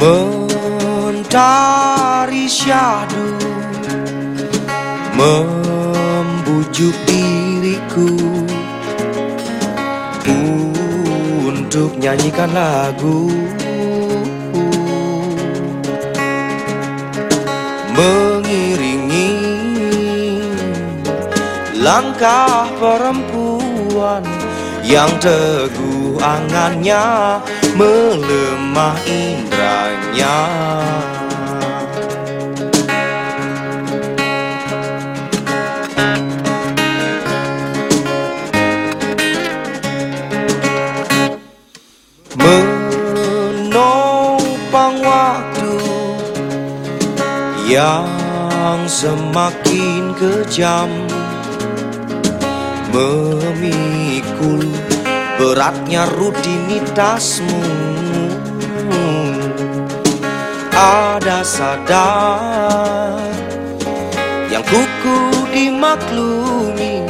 Mentari syahdu Membujuk diriku. Untuk nyanyikan lagu. Mengiringi Langkah perempuan Yang teguh angannya Melemah indranya. Menopang waktu Yang semakin kejam Memikul beratnya rutinitasmu Ada sadar yang kuku dimaklumi.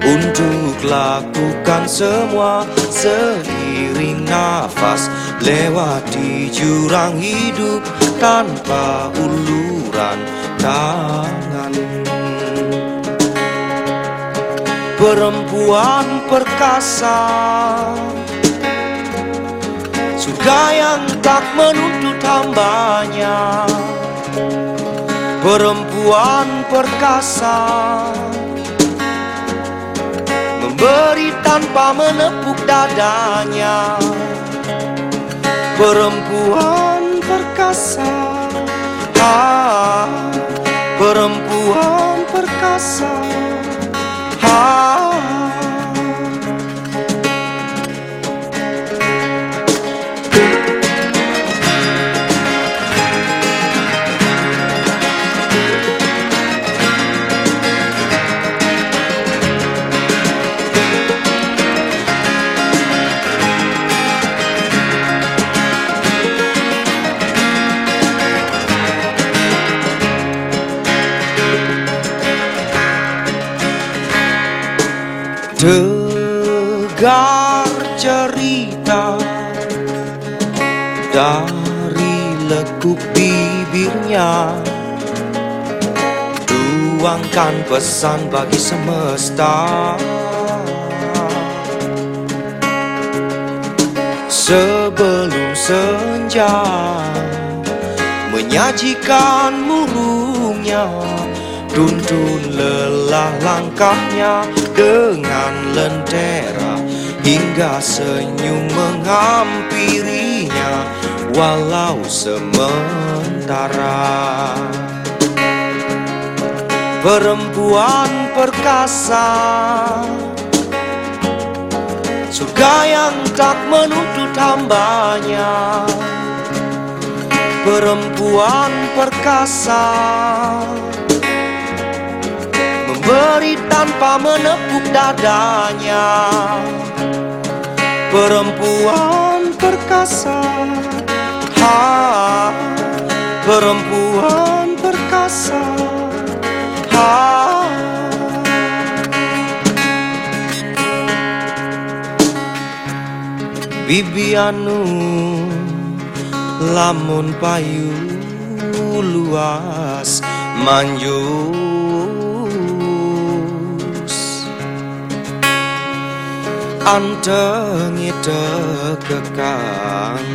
Untuk lakukan semua seiring nafas Lewati jurang hidup tanpa uluran tangan Perempuan perkasa. Surga yang tak menuntut hambanya. Perempuan perkasa. Memberi tanpa menepuk dadanya. Perempuan perkasa. Ah, Perempuan perkasa Tegar cerita Dari lekuk bibirnya. Tuangkan pesan bagi semesta. Sebelum senja Menyajikan murungnya. Tuntun lelah langkahnya dengan lentera Hingga senyum menghampirinya Walau sementara. Perempuan perkasa Surga yang tak menuntut hambanya. Perempuan perkasa Memberi tanpa menepuk dadanya. Perempuan perkasa. Ha, Perempuan perkasa. Ha. Bibianu lamun payu luas manjus andengi degekang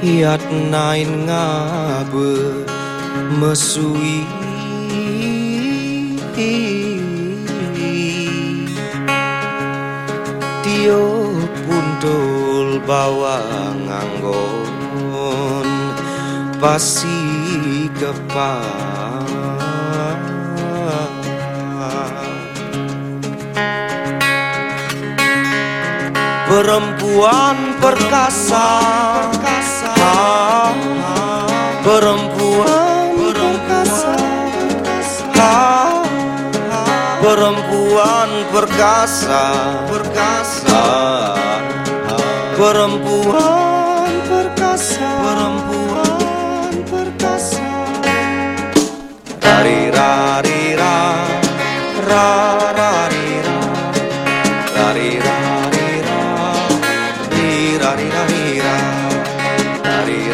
iat nain ngabe mesui. Tio pundul bawang anggon pasi kepang Perempuan perkasa, Perempuan perkasa. Perempuan perkasa. Perkasa. Perempuan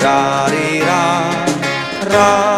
ra, ra, ra.